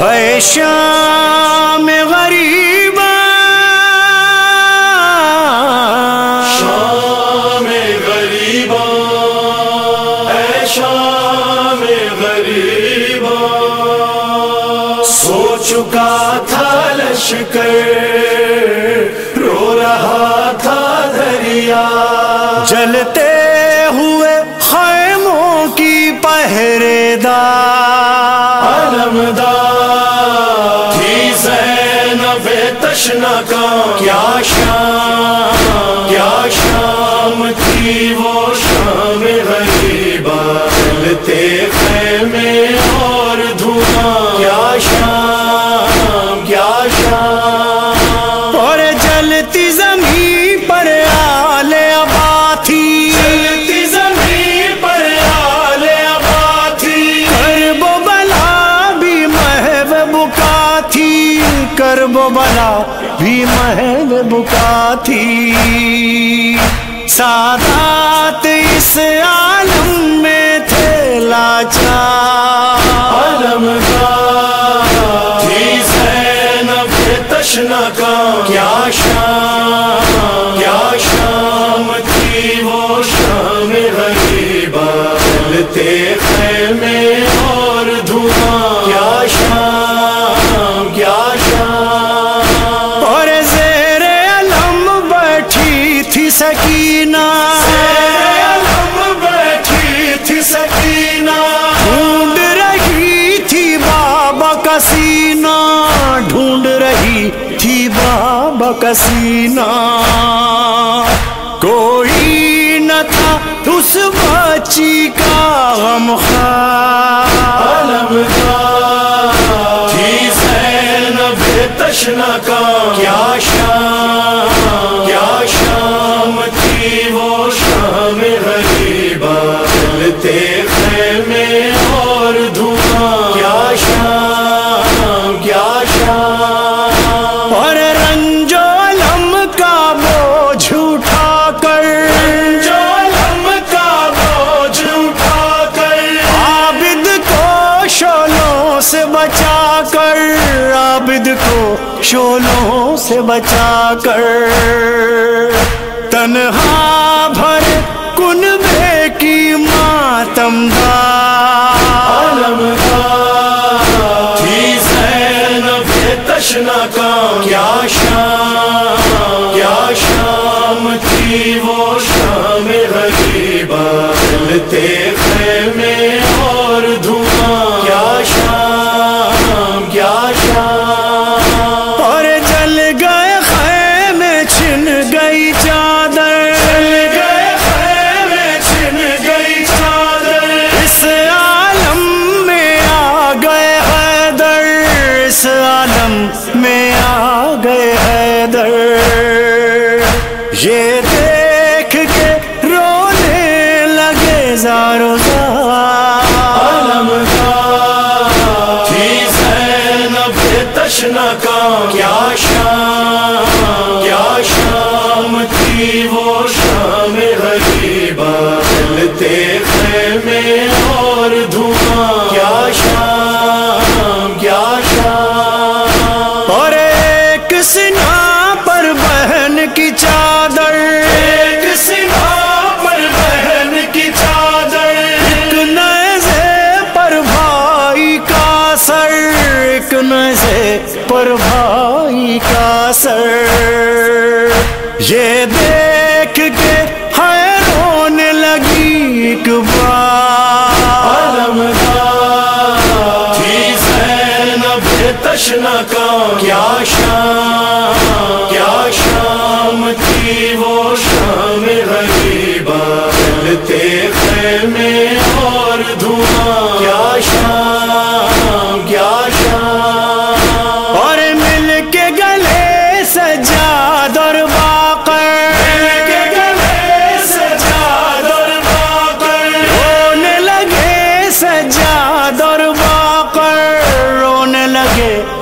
ہے شام غریب شام غریب اے شام غریب سو چکا تھا لشکر رو رہا تھا دریا۔ جلتے ہوئے خیموں کی پہرے دار۔ تشنا کا کیا شام کیا شام تھی وہ شام غریبا چلتے خیمے اور دھواں، کیا شام کیا شام؟ اور جلتی زمین پر آل ابا تھی۔ چلتی زمین پر آل ابا تھی۔ کرب و بلا بھی محو بکا تھی، کرب و بلا بھی مہنگ بکا تھی۔ سادات اس سکینہ۔ علم بیٹھی تھی سکینہ ڈھونڈ رہی تھی بابا کا سینہ۔ ڈھونڈ رہی تھی بابا کا سینہ۔ کوئی نہ تھا اس بچی کا غم خار علمدار تھی زینب تشنا شولوں سے بچا کر تنہا بھر کنبے کی ماتم تھی زینب تشنا کا کیا یہ دیکھ کے رونے لگے زارو زار تشنا کا۔ کیا شام کیا شام تھی وہ شام چلتے خیمے پر بھائی کا سر یہ دل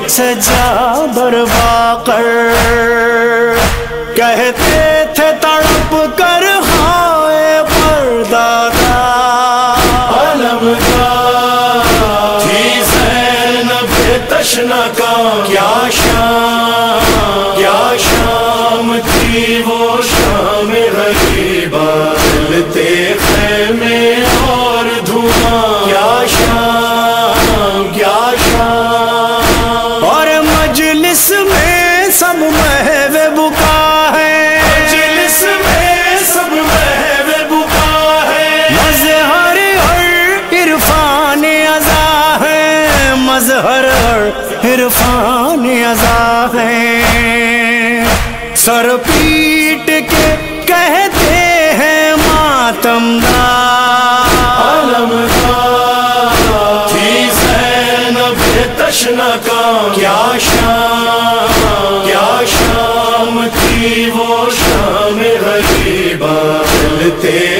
سجا بروا کر کہتے تھے تڑپ کر ہائے پردہ علم کا۔ تھی زینب تشنا کا۔ کیا شام کیا شام تھی وہ شام رہی بدلتے خیمے ازا ہے سر پیٹ کے کہتے ہیں ماتم تشنا کا کیا شام کیا شام تھی وہ شام غریبہ چلتے